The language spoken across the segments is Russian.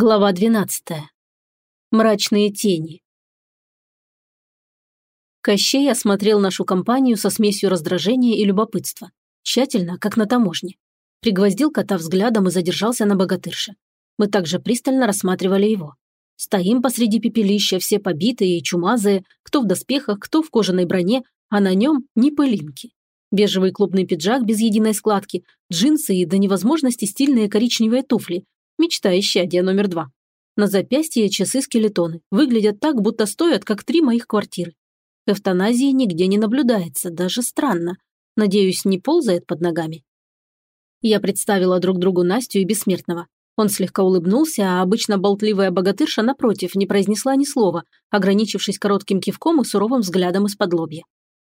Глава 12. Мрачные тени. Кощей осмотрел нашу компанию со смесью раздражения и любопытства. Тщательно, как на таможне. Пригвоздил кота взглядом и задержался на богатырше. Мы также пристально рассматривали его. Стоим посреди пепелища, все побитые и чумазые, кто в доспехах, кто в кожаной броне, а на нем ни пылинки. Бежевый клубный пиджак без единой складки, джинсы и до невозможности стильные коричневые туфли, Мечта исчадия номер два. На запястье часы-скелетоны. Выглядят так, будто стоят, как три моих квартиры. Эвтаназии нигде не наблюдается, даже странно. Надеюсь, не ползает под ногами. Я представила друг другу Настю и Бессмертного. Он слегка улыбнулся, а обычно болтливая богатырша, напротив, не произнесла ни слова, ограничившись коротким кивком и суровым взглядом из-под лобья.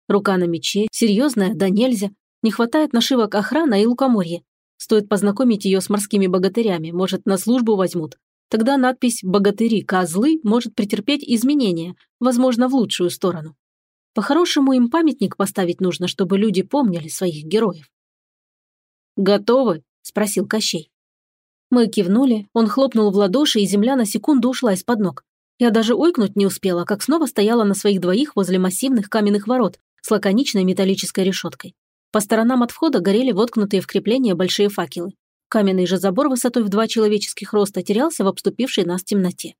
Рука на мече, серьезная, да нельзя. Не хватает нашивок охрана и лукоморье. Стоит познакомить ее с морскими богатырями, может, на службу возьмут. Тогда надпись «Богатыри-козлы» может претерпеть изменения, возможно, в лучшую сторону. По-хорошему им памятник поставить нужно, чтобы люди помнили своих героев. «Готовы?» – спросил Кощей. Мы кивнули, он хлопнул в ладоши, и земля на секунду ушла из-под ног. Я даже ойкнуть не успела, как снова стояла на своих двоих возле массивных каменных ворот с лаконичной металлической решеткой. По сторонам от входа горели воткнутые в крепление большие факелы. Каменный же забор высотой в два человеческих роста терялся в обступившей нас темноте.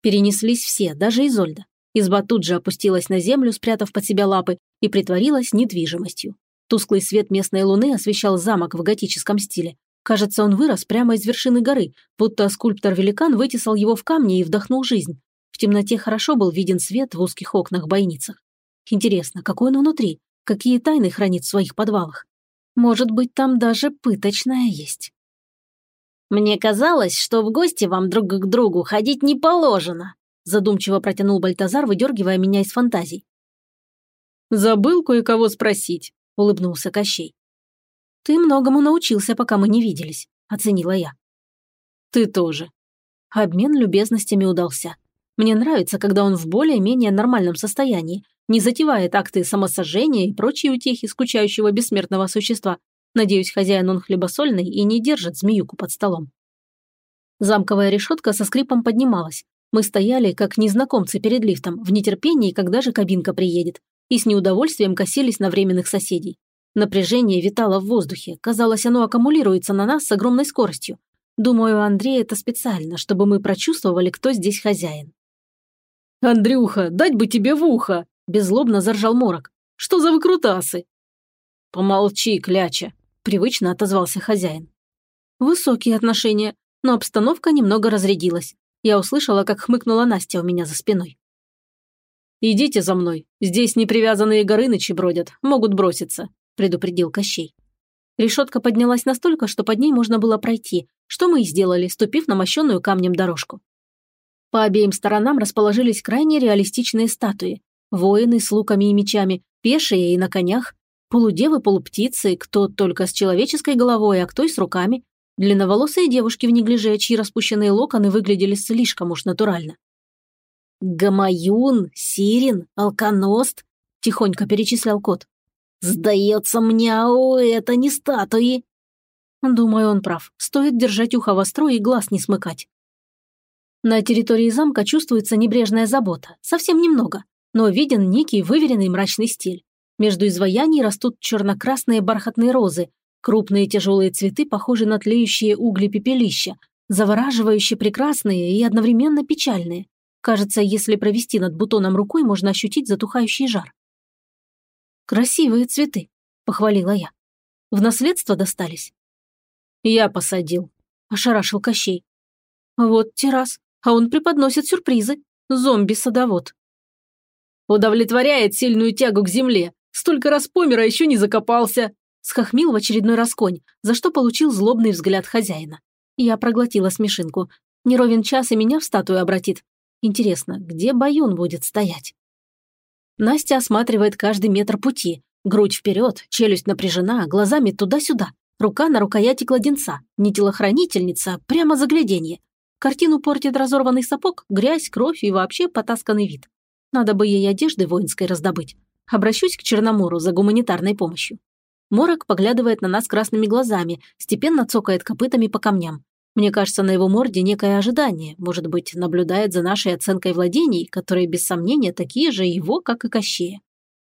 Перенеслись все, даже Изольда. Изба тут же опустилась на землю, спрятав под себя лапы, и притворилась недвижимостью. Тусклый свет местной луны освещал замок в готическом стиле. Кажется, он вырос прямо из вершины горы, будто скульптор-великан вытесал его в камни и вдохнул жизнь. В темноте хорошо был виден свет в узких окнах-бойницах. Интересно, какой он внутри? Какие тайны хранит в своих подвалах. Может быть, там даже пыточная есть. «Мне казалось, что в гости вам друг к другу ходить не положено», задумчиво протянул Бальтазар, выдергивая меня из фантазий. «Забыл кое-кого спросить», — улыбнулся Кощей. «Ты многому научился, пока мы не виделись», — оценила я. «Ты тоже». Обмен любезностями удался. Мне нравится, когда он в более-менее нормальном состоянии, не затевает акты самосожжения и прочие утехи скучающего бессмертного существа. Надеюсь, хозяин он хлебосольный и не держит змеюку под столом. Замковая решетка со скрипом поднималась. Мы стояли, как незнакомцы перед лифтом, в нетерпении, когда же кабинка приедет, и с неудовольствием косились на временных соседей. Напряжение витало в воздухе, казалось, оно аккумулируется на нас с огромной скоростью. Думаю, Андрей это специально, чтобы мы прочувствовали, кто здесь хозяин. «Андрюха, дать бы тебе в ухо!» Беззлобно заржал Морок. «Что за выкрутасы?» «Помолчи, кляча», – привычно отозвался хозяин. Высокие отношения, но обстановка немного разрядилась. Я услышала, как хмыкнула Настя у меня за спиной. «Идите за мной. Здесь непривязанные горынычи бродят, могут броситься», – предупредил Кощей. Решетка поднялась настолько, что под ней можно было пройти, что мы и сделали, ступив на мощенную камнем дорожку. По обеим сторонам расположились крайне реалистичные статуи, Воины с луками и мечами, пешие и на конях, полудевы, полуптицы, кто только с человеческой головой, а кто и с руками, длинноволосые девушки в неглиже, чьи распущенные локоны выглядели слишком уж натурально. «Гамаюн, Сирин, Алконост», – тихонько перечислял кот. «Сдается мне, о, это не статуи». Думаю, он прав. Стоит держать ухо востро и глаз не смыкать. На территории замка чувствуется небрежная забота. Совсем немного но виден некий выверенный мрачный стиль. Между изваяний растут черно-красные бархатные розы, крупные тяжелые цветы похожи на тлеющие угли пепелища, завораживающие прекрасные и одновременно печальные. Кажется, если провести над бутоном рукой, можно ощутить затухающий жар. «Красивые цветы», – похвалила я. «В наследство достались?» «Я посадил», – ошарашил Кощей. «Вот террас, а он преподносит сюрпризы. Зомби-садовод». Удовлетворяет сильную тягу к земле. Столько раз помер, а еще не закопался. Схохмил в очередной раз конь, за что получил злобный взгляд хозяина. Я проглотила смешинку. Неровен час и меня в статую обратит. Интересно, где Баюн будет стоять? Настя осматривает каждый метр пути. Грудь вперед, челюсть напряжена, глазами туда-сюда. Рука на рукояти кладенца. Не телохранительница, прямо загляденье. Картину портит разорванный сапог, грязь, кровь и вообще потасканный вид. Надо бы ей одежды воинской раздобыть. Обращусь к Черномору за гуманитарной помощью. Морок поглядывает на нас красными глазами, степенно цокает копытами по камням. Мне кажется, на его морде некое ожидание, может быть, наблюдает за нашей оценкой владений, которые, без сомнения, такие же его, как и Кощея.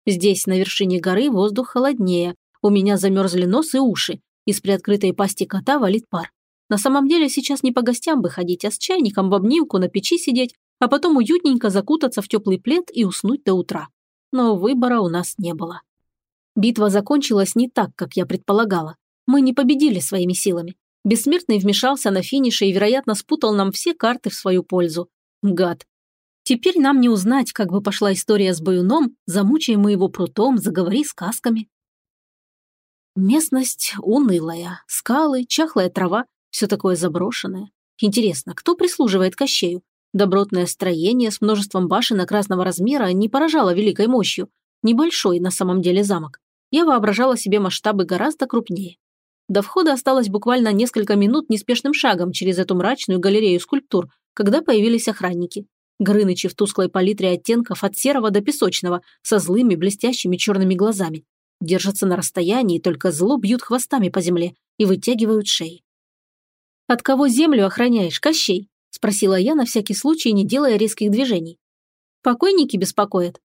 Здесь, на вершине горы, воздух холоднее, у меня замерзли нос и уши, из приоткрытой пасти кота валит пар. На самом деле сейчас не по гостям бы ходить, а с чайником в обнимку на печи сидеть, а потом уютненько закутаться в теплый плед и уснуть до утра. Но выбора у нас не было. Битва закончилась не так, как я предполагала. Мы не победили своими силами. Бессмертный вмешался на финише и, вероятно, спутал нам все карты в свою пользу. Гад. Теперь нам не узнать, как бы пошла история с Баюном, замучаем мы его прутом, заговори сказками. Местность унылая, скалы, чахлая трава, все такое заброшенное. Интересно, кто прислуживает Кощею? Добротное строение с множеством башенок разного размера не поражало великой мощью. Небольшой на самом деле замок. Я воображала себе масштабы гораздо крупнее. До входа осталось буквально несколько минут неспешным шагом через эту мрачную галерею скульптур, когда появились охранники. Грынычи в тусклой палитре оттенков от серого до песочного, со злыми блестящими черными глазами. Держатся на расстоянии, только зло бьют хвостами по земле и вытягивают шеи. «От кого землю охраняешь, Кощей?» – спросила я на всякий случай, не делая резких движений. «Покойники беспокоят?»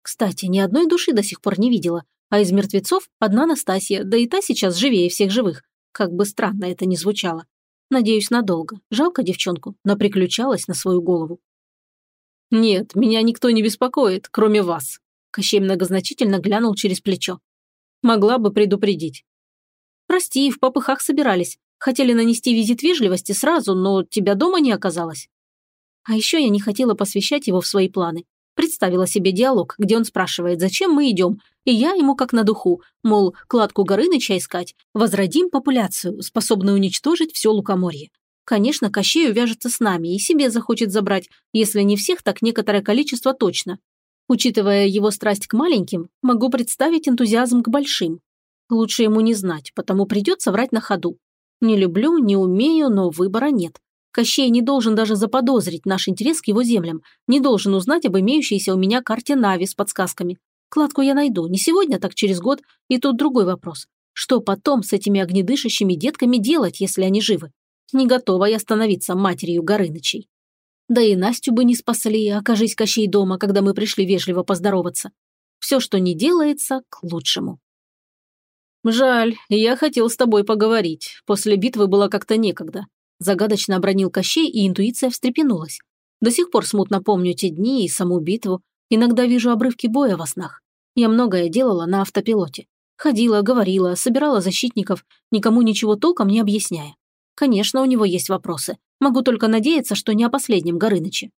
Кстати, ни одной души до сих пор не видела, а из мертвецов одна Настасья, да и та сейчас живее всех живых. Как бы странно это ни звучало. Надеюсь, надолго. Жалко девчонку, но приключалась на свою голову. «Нет, меня никто не беспокоит, кроме вас», – Кощей многозначительно глянул через плечо. «Могла бы предупредить». «Прости, в попыхах собирались. Хотели нанести визит вежливости сразу, но тебя дома не оказалось. А еще я не хотела посвящать его в свои планы. Представила себе диалог, где он спрашивает, зачем мы идем, и я ему как на духу, мол, кладку Горыныча искать, возродим популяцию, способную уничтожить все лукоморье. Конечно, Кощей увяжется с нами и себе захочет забрать, если не всех, так некоторое количество точно. Учитывая его страсть к маленьким, могу представить энтузиазм к большим. Лучше ему не знать, потому придется врать на ходу. Не люблю, не умею, но выбора нет. Кощей не должен даже заподозрить наш интерес к его землям, не должен узнать об имеющейся у меня карте Нави с подсказками. Кладку я найду, не сегодня, так через год, и тут другой вопрос. Что потом с этими огнедышащими детками делать, если они живы? Не готова я становиться матерью Горынычей. Да и Настю бы не спасли, окажись Кощей дома, когда мы пришли вежливо поздороваться. Все, что не делается, к лучшему. «Жаль, я хотел с тобой поговорить. После битвы было как-то некогда». Загадочно обронил Кощей, и интуиция встрепенулась. До сих пор смутно помню те дни и саму битву. Иногда вижу обрывки боя во снах. Я многое делала на автопилоте. Ходила, говорила, собирала защитников, никому ничего толком не объясняя. Конечно, у него есть вопросы. Могу только надеяться, что не о последнем Горыныче.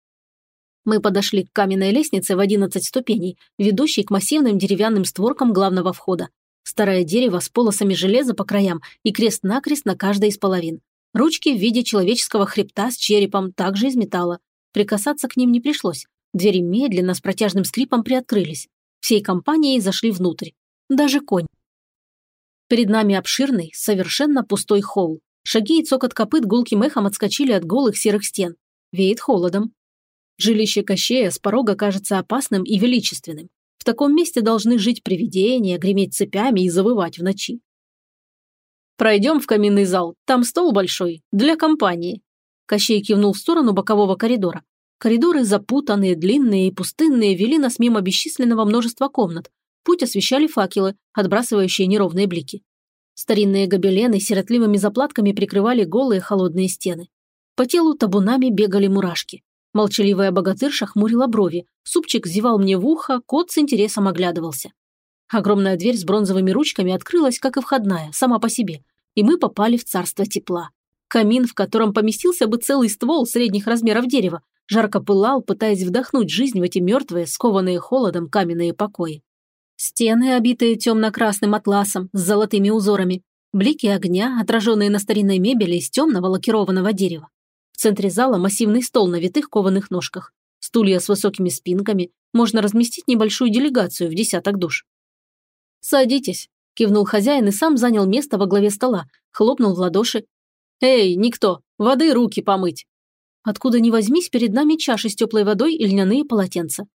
Мы подошли к каменной лестнице в 11 ступеней, ведущей к массивным деревянным створкам главного входа, Старое дерево с полосами железа по краям и крест-накрест на каждой из половин. Ручки в виде человеческого хребта с черепом, также из металла. Прикасаться к ним не пришлось. Двери медленно с протяжным скрипом приоткрылись. Всей компанией зашли внутрь. Даже конь. Перед нами обширный, совершенно пустой холл. Шаги и цокот копыт гулким эхом отскочили от голых серых стен. Веет холодом. Жилище Кощея с порога кажется опасным и величественным таком месте должны жить привидения, греметь цепями и завывать в ночи. «Пройдем в каминный зал, там стол большой, для компании». Кощей кивнул в сторону бокового коридора. Коридоры запутанные, длинные и пустынные вели нас мимо бесчисленного множества комнат. Путь освещали факелы, отбрасывающие неровные блики. Старинные гобелены сиротливыми заплатками прикрывали голые холодные стены. По телу табунами бегали мурашки. Молчаливая богатырша хмурила брови, супчик зевал мне в ухо, кот с интересом оглядывался. Огромная дверь с бронзовыми ручками открылась, как и входная, сама по себе, и мы попали в царство тепла. Камин, в котором поместился бы целый ствол средних размеров дерева, жарко пылал, пытаясь вдохнуть жизнь в эти мертвые, скованные холодом каменные покои. Стены, обитые темно-красным атласом с золотыми узорами, блики огня, отраженные на старинной мебели из темного лакированного дерева. В центре зала массивный стол на витых кованых ножках. Стулья с высокими спинками. Можно разместить небольшую делегацию в десяток душ. «Садитесь», – кивнул хозяин и сам занял место во главе стола, хлопнул в ладоши. «Эй, никто, воды руки помыть!» Откуда ни возьмись, перед нами чаши с теплой водой и льняные полотенца.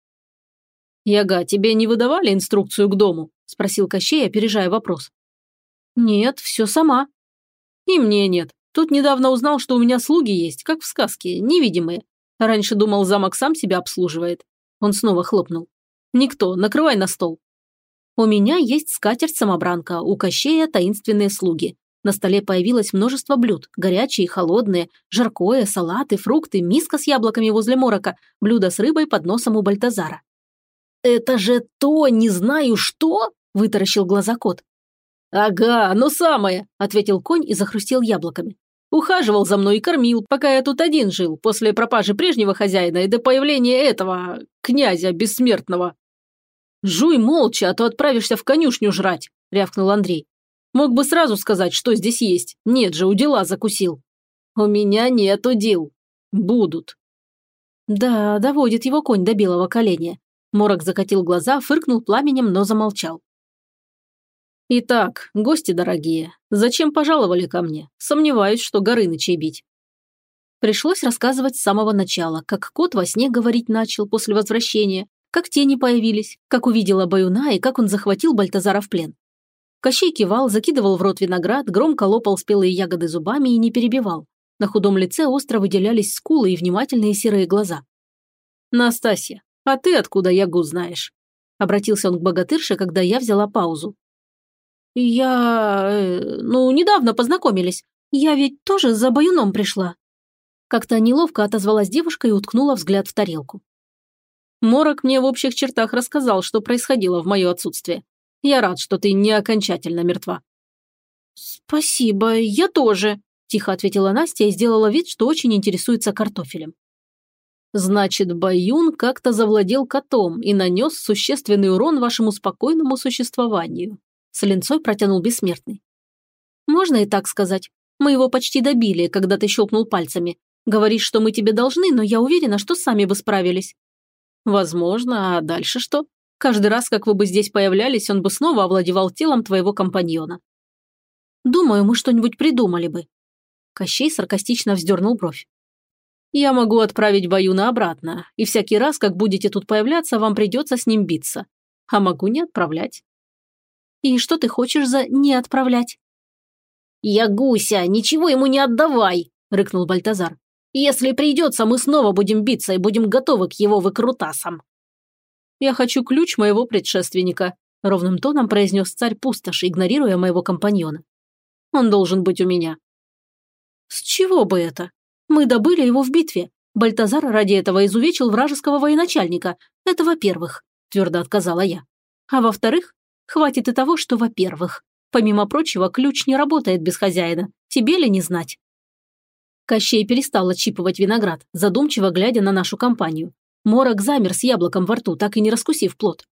«Яга, тебе не выдавали инструкцию к дому?» – спросил Кощей, опережая вопрос. «Нет, все сама». «И мне нет. Тут недавно узнал, что у меня слуги есть, как в сказке, невидимые. Раньше думал, замок сам себя обслуживает. Он снова хлопнул. Никто, накрывай на стол. У меня есть скатерть-самобранка, у Кощея таинственные слуги. На столе появилось множество блюд, горячие, холодные, жаркое, салаты, фрукты, миска с яблоками возле морока, блюдо с рыбой под носом у Бальтазара. «Это же то, не знаю что!» – вытаращил глаза кот. «Ага, оно самое!» – ответил конь и захрустел яблоками. Ухаживал за мной и кормил, пока я тут один жил, после пропажи прежнего хозяина и до появления этого... князя бессмертного». «Жуй молча, а то отправишься в конюшню жрать», – рявкнул Андрей. «Мог бы сразу сказать, что здесь есть. Нет же, у дела закусил». «У меня нет удил. Будут». Да, доводит его конь до белого коленя. Морок закатил глаза, фыркнул пламенем, но замолчал. «Итак, гости дорогие, зачем пожаловали ко мне? Сомневаюсь, что Горынычей бить». Пришлось рассказывать с самого начала, как кот во сне говорить начал после возвращения, как тени появились, как увидела Баюна и как он захватил Бальтазара в плен. Кощей кивал, закидывал в рот виноград, громко лопал спелые ягоды зубами и не перебивал. На худом лице остро выделялись скулы и внимательные серые глаза. «Настасья, а ты откуда ягу знаешь?» Обратился он к богатырше, когда я взяла паузу. «Я... Э, ну, недавно познакомились. Я ведь тоже за баюном пришла». Как-то неловко отозвалась девушка и уткнула взгляд в тарелку. Морок мне в общих чертах рассказал, что происходило в мое отсутствие. Я рад, что ты не окончательно мертва. «Спасибо, я тоже», – тихо ответила Настя и сделала вид, что очень интересуется картофелем. Значит, Баюн как-то завладел котом и нанес существенный урон вашему спокойному существованию. С линцой протянул бессмертный. «Можно и так сказать. Мы его почти добили, когда ты щелкнул пальцами. Говоришь, что мы тебе должны, но я уверена, что сами бы справились». «Возможно, а дальше что? Каждый раз, как вы бы здесь появлялись, он бы снова овладевал телом твоего компаньона». «Думаю, мы что-нибудь придумали бы». Кощей саркастично вздернул бровь. «Я могу отправить Баюна обратно, и всякий раз, как будете тут появляться, вам придется с ним биться. А могу не отправлять. И что ты хочешь за «не отправлять»?» «Я гуся, ничего ему не отдавай!» – рыкнул Бальтазар. «Если придется, мы снова будем биться и будем готовы к его выкрутасам». «Я хочу ключ моего предшественника», – ровным тоном произнес царь пустошь, игнорируя моего компаньона. «Он должен быть у меня». «С чего бы это? Мы добыли его в битве. Бальтазар ради этого изувечил вражеского военачальника. Это во-первых», – твердо отказала я. «А во-вторых, Хватит и того, что, во-первых, помимо прочего, ключ не работает без хозяина. Тебе ли не знать? Кощей перестал отщипывать виноград, задумчиво глядя на нашу компанию. Морок замер с яблоком во рту, так и не раскусив плод.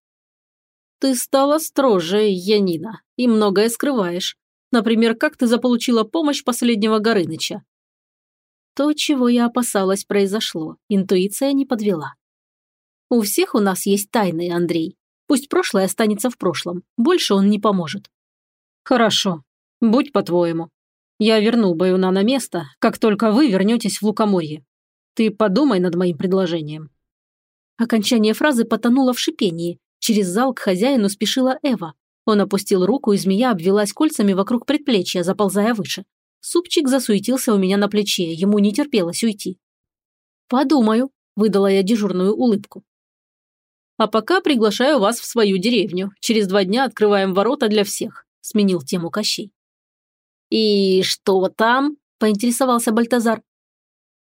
«Ты стала строже, Янина, и многое скрываешь. Например, как ты заполучила помощь последнего Горыныча?» То, чего я опасалась, произошло. Интуиция не подвела. «У всех у нас есть тайны, Андрей. Пусть прошлое останется в прошлом. Больше он не поможет. Хорошо. Будь по-твоему. Я верну Баюна на место, как только вы вернетесь в Лукоморье. Ты подумай над моим предложением. Окончание фразы потонуло в шипении. Через зал к хозяину спешила Эва. Он опустил руку, и змея обвелась кольцами вокруг предплечья, заползая выше. Супчик засуетился у меня на плече, ему не терпелось уйти. «Подумаю», – выдала я дежурную улыбку. А пока приглашаю вас в свою деревню. Через два дня открываем ворота для всех», – сменил тему Кощей. «И что там?» – поинтересовался Бальтазар.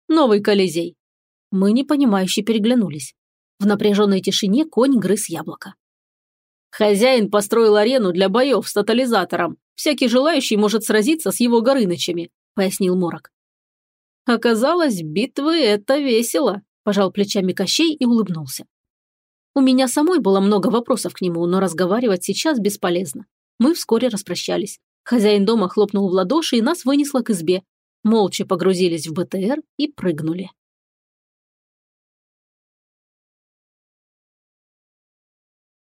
«Новый Колизей». Мы непонимающе переглянулись. В напряженной тишине конь грыз яблоко. «Хозяин построил арену для боев с тотализатором. Всякий желающий может сразиться с его горынычами», – пояснил Морок. «Оказалось, битвы – это весело», – пожал плечами Кощей и улыбнулся. У меня самой было много вопросов к нему, но разговаривать сейчас бесполезно. Мы вскоре распрощались. Хозяин дома хлопнул в ладоши и нас вынесло к избе. Молча погрузились в БТР и прыгнули.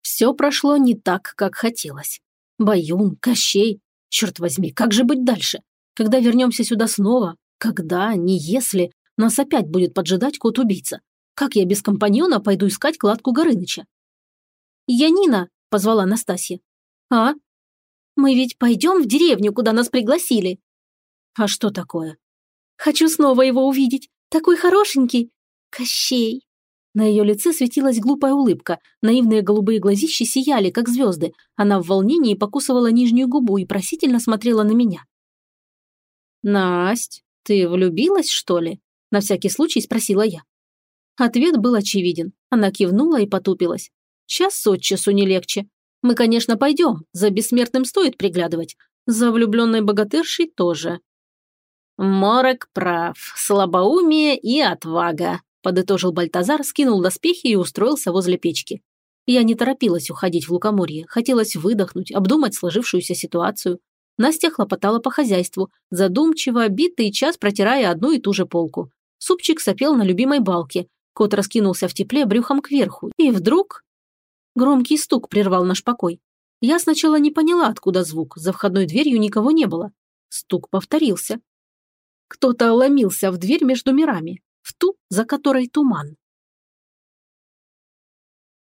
Все прошло не так, как хотелось. Баюн, Кощей. Черт возьми, как же быть дальше? Когда вернемся сюда снова? Когда, не если, нас опять будет поджидать кот-убийца. Как я без компаньона пойду искать кладку Горыныча? «Янина!» – позвала Настасья. «А? Мы ведь пойдем в деревню, куда нас пригласили». «А что такое? Хочу снова его увидеть. Такой хорошенький. Кощей. На ее лице светилась глупая улыбка, наивные голубые глазищи сияли, как звезды. Она в волнении покусывала нижнюю губу и просительно смотрела на меня. «Насть, ты влюбилась, что ли?» – на всякий случай спросила я. Ответ был очевиден. Она кивнула и потупилась. Час от часу не легче. Мы, конечно, пойдем, за бессмертным стоит приглядывать. За влюбленной богатыршей тоже. Морок прав, слабоумие и отвага, подытожил Бальтазар, скинул доспехи и устроился возле печки. Я не торопилась уходить в лукоморье, хотелось выдохнуть, обдумать сложившуюся ситуацию. Настя хлопотала по хозяйству, задумчиво, битый час протирая одну и ту же полку. Супчик сопел на любимой балке, кот раскинулся в тепле брюхом кверху, и вдруг... Громкий стук прервал наш покой. Я сначала не поняла, откуда звук, за входной дверью никого не было. Стук повторился. Кто-то ломился в дверь между мирами, в ту, за которой туман.